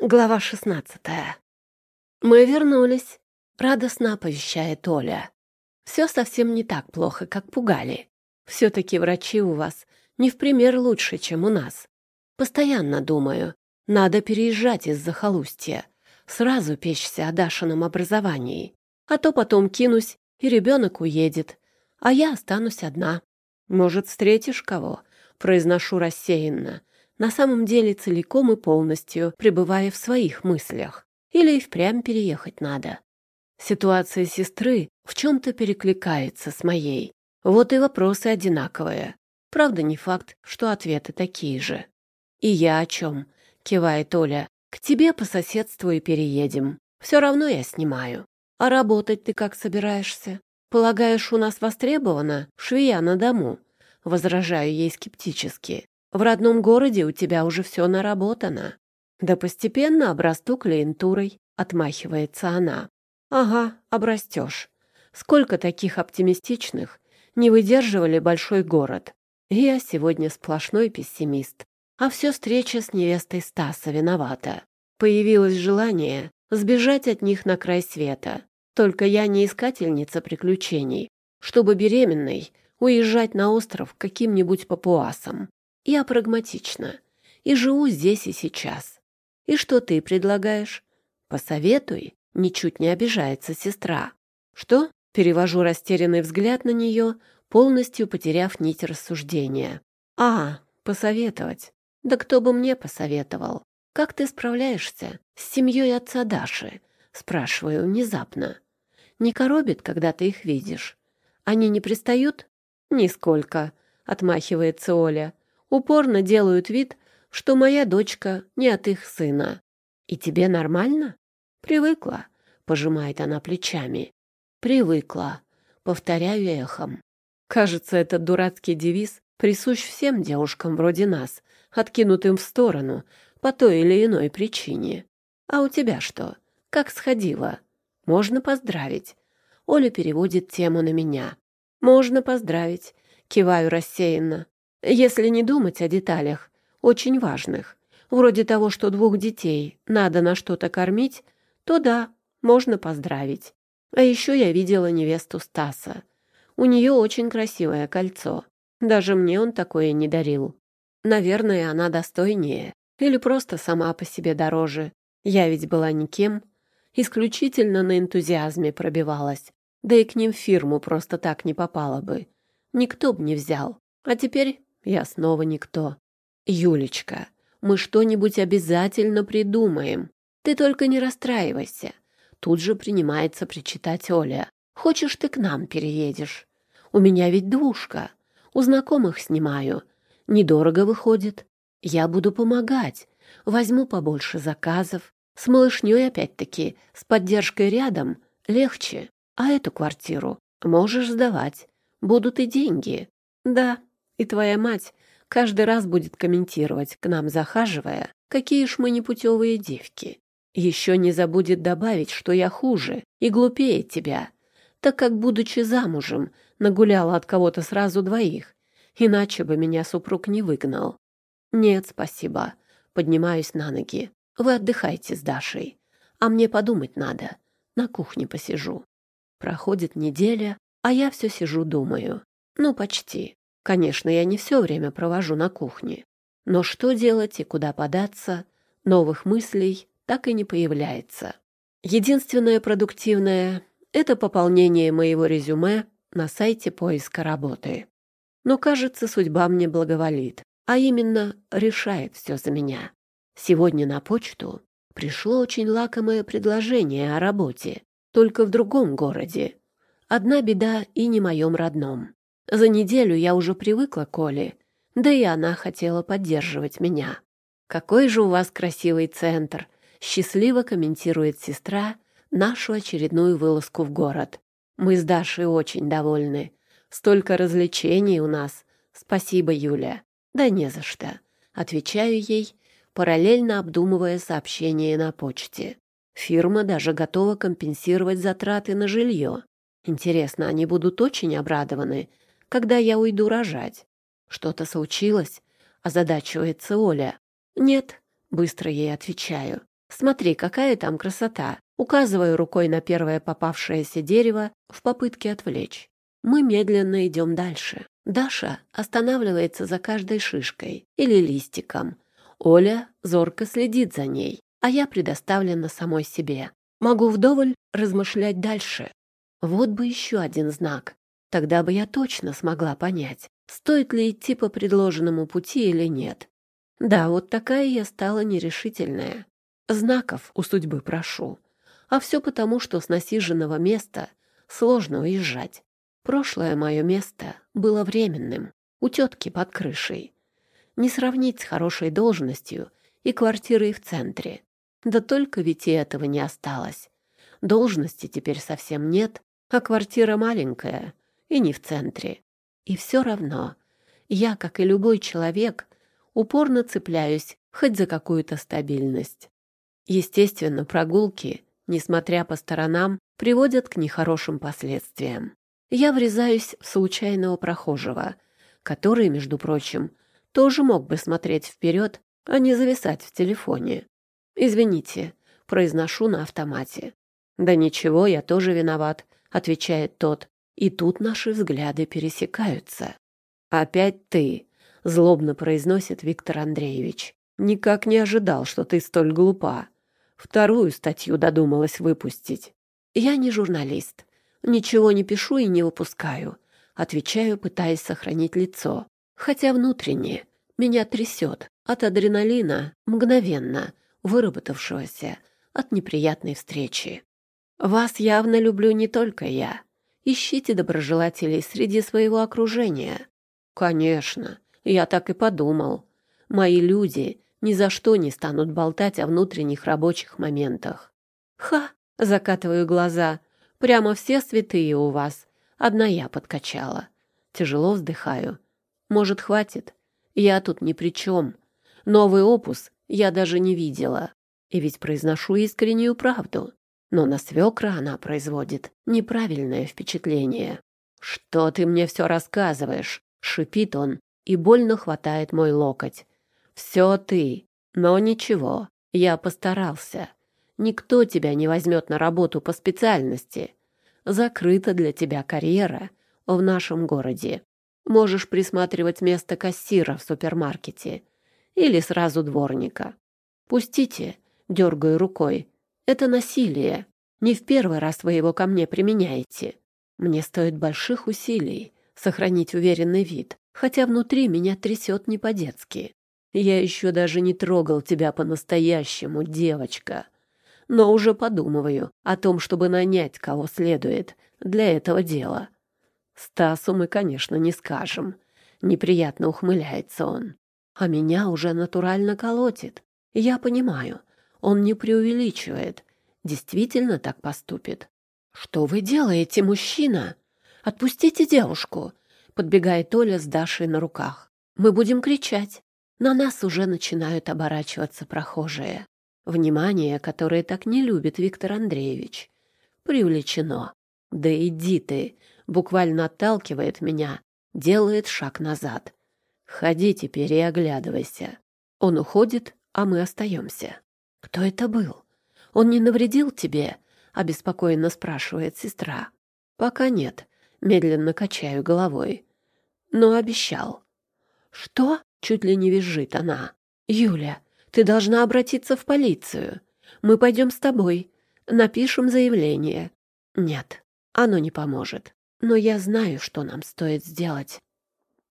Глава шестнадцатая. «Мы вернулись», — радостно оповещает Оля. «Все совсем не так плохо, как пугали. Все-таки врачи у вас не в пример лучше, чем у нас. Постоянно думаю, надо переезжать из захолустья, сразу печься о Дашином образовании, а то потом кинусь, и ребенок уедет, а я останусь одна. Может, встретишь кого?» — произношу рассеянно на самом деле целиком и полностью пребывая в своих мыслях. Или и впрямь переехать надо. Ситуация сестры в чем-то перекликается с моей. Вот и вопросы одинаковые. Правда, не факт, что ответы такие же. «И я о чем?» — кивает Оля. «К тебе по соседству и переедем. Все равно я снимаю. А работать ты как собираешься? Полагаешь, у нас востребована швея на дому?» Возражаю ей скептически. В родном городе у тебя уже все наработано. Да постепенно обрасту клиентурой, отмахивается она. Ага, обрастешь. Сколько таких оптимистичных не выдерживали большой город. Я сегодня сплошной пессимист. А все встреча с невестой Стаса виновата. Появилось желание сбежать от них на край света. Только я не искательница приключений, чтобы беременной уезжать на остров каким-нибудь папуасом. Я прагматична и живу здесь и сейчас. И что ты предлагаешь? Посоветуй, ничуть не обижается сестра. Что? Перевожу растерянный взгляд на нее, полностью потеряв нить рассуждения. А, посоветовать. Да кто бы мне посоветовал? Как ты справляешься с семьей отца Даши? Спрашиваю внезапно. Не коробит, когда ты их видишь? Они не пристают? Нисколько, отмахивается Оля упорно делают вид, что моя дочка не от их сына. И тебе нормально? Привыкла, пожимает она плечами. Привыкла, повторяю эхом. Кажется, этот дурацкий девиз присущ всем девушкам вроде нас, откинутым в сторону по той или иной причине. А у тебя что? Как сходила? Можно поздравить. Оля переводит тему на меня. Можно поздравить. Киваю рассеянно. Если не думать о деталях, очень важных, вроде того, что двух детей надо на что-то кормить, то да, можно поздравить. А еще я видела невесту Стаса. У нее очень красивое кольцо. Даже мне он такое не дарил. Наверное, она достойнее. Или просто сама по себе дороже. Я ведь была никем. Исключительно на энтузиазме пробивалась. Да и к ним в фирму просто так не попала бы. Никто б не взял. А теперь я снова никто. Юлечка, мы что-нибудь обязательно придумаем. Ты только не расстраивайся. Тут же принимается причитать Оля. Хочешь, ты к нам переедешь? У меня ведь двушка. У знакомых снимаю. Недорого выходит. Я буду помогать. Возьму побольше заказов. С малышней опять-таки, с поддержкой рядом, легче. А эту квартиру можешь сдавать. Будут и деньги. Да, и твоя мать каждый раз будет комментировать, к нам захаживая, какие ж мы непутевые девки. Еще не забудет добавить, что я хуже и глупее тебя, так как, будучи замужем, нагуляла от кого-то сразу двоих, иначе бы меня супруг не выгнал. Нет, спасибо. Поднимаюсь на ноги. Вы отдыхайте с Дашей, а мне подумать надо. На кухне посижу. Проходит неделя, а я все сижу думаю. Ну, почти. Конечно, я не все время провожу на кухне. Но что делать и куда податься, новых мыслей так и не появляется. Единственное продуктивное — это пополнение моего резюме на сайте поиска работы. Но, кажется, судьба мне благоволит, а именно решает все за меня. Сегодня на почту пришло очень лакомое предложение о работе, только в другом городе. Одна беда и не моем родном. За неделю я уже привыкла к Оле, да и она хотела поддерживать меня. «Какой же у вас красивый центр!» — счастливо комментирует сестра нашу очередную вылазку в город. «Мы с Дашей очень довольны. Столько развлечений у нас. Спасибо, Юля». «Да не за что», — отвечаю ей, параллельно обдумывая сообщение на почте. Фирма даже готова компенсировать затраты на жилье. Интересно, они будут очень обрадованы, когда я уйду рожать. Что-то случилось? Озадачивается Оля. Нет, быстро ей отвечаю. Смотри, какая там красота. Указываю рукой на первое попавшееся дерево в попытке отвлечь. Мы медленно идем дальше. Даша останавливается за каждой шишкой или листиком. Оля зорко следит за ней, а я предоставлена самой себе. Могу вдоволь размышлять дальше. Вот бы еще один знак. Тогда бы я точно смогла понять, стоит ли идти по предложенному пути или нет. Да, вот такая я стала нерешительная. Знаков у судьбы прошу. А все потому, что с насиженного места сложно уезжать. Прошлое мое место было временным, у тетки под крышей. Не сравнить с хорошей должностью и квартирой в центре. Да только ведь и этого не осталось. Должности теперь совсем нет, а квартира маленькая и не в центре. И все равно я, как и любой человек, упорно цепляюсь хоть за какую-то стабильность. Естественно, прогулки, несмотря по сторонам, приводят к нехорошим последствиям. Я врезаюсь в случайного прохожего, который, между прочим, тоже мог бы смотреть вперед, а не зависать в телефоне. «Извините», — произношу на автомате. «Да ничего, я тоже виноват», — отвечает тот. И тут наши взгляды пересекаются. «Опять ты», — злобно произносит Виктор Андреевич. «Никак не ожидал, что ты столь глупа. Вторую статью додумалась выпустить. Я не журналист. Ничего не пишу и не выпускаю. Отвечаю, пытаясь сохранить лицо. Хотя внутренне меня трясет от адреналина мгновенно, выработавшегося от неприятной встречи. Вас явно люблю не только я. Ищите доброжелателей среди своего окружения. Конечно, я так и подумал. Мои люди ни за что не станут болтать о внутренних рабочих моментах. Ха, закатываю глаза. Прямо все святые у вас. Одна я подкачала. Тяжело вздыхаю. Может, хватит? Я тут ни при чем. Новый опус я даже не видела. И ведь произношу искреннюю правду. Но на свекра она производит неправильное впечатление. «Что ты мне все рассказываешь?» — шипит он и больно хватает мой локоть. «Все ты. Но ничего, я постарался. Никто тебя не возьмет на работу по специальности. Закрыта для тебя карьера в нашем городе. Можешь присматривать место кассира в супермаркете или сразу дворника. Пустите, дергаю рукой. Это насилие. Не в первый раз вы его ко мне применяете. Мне стоит больших усилий сохранить уверенный вид, хотя внутри меня трясет не по-детски. Я еще даже не трогал тебя по-настоящему, девочка. Но уже подумываю о том, чтобы нанять кого следует для этого дела. Стасу мы, конечно, не скажем. Неприятно ухмыляется он. А меня уже натурально колотит. Я понимаю, он не преувеличивает. Действительно так поступит. «Что вы делаете, мужчина? Отпустите девушку!» Подбегает Оля с Дашей на руках. «Мы будем кричать. На нас уже начинают оборачиваться прохожие. Внимание, которое так не любит Виктор Андреевич, привлечено. «Да иди ты!» буквально отталкивает меня, делает шаг назад. «Ходи теперь и оглядывайся». Он уходит, а мы остаемся. «Кто это был? Он не навредил тебе?» — обеспокоенно спрашивает сестра. «Пока нет», — медленно качаю головой. «Но обещал». «Что?» — чуть ли не визжит она. «Юля, ты должна обратиться в полицию. Мы пойдем с тобой. Напишем заявление». «Нет, оно не поможет. Но я знаю, что нам стоит сделать».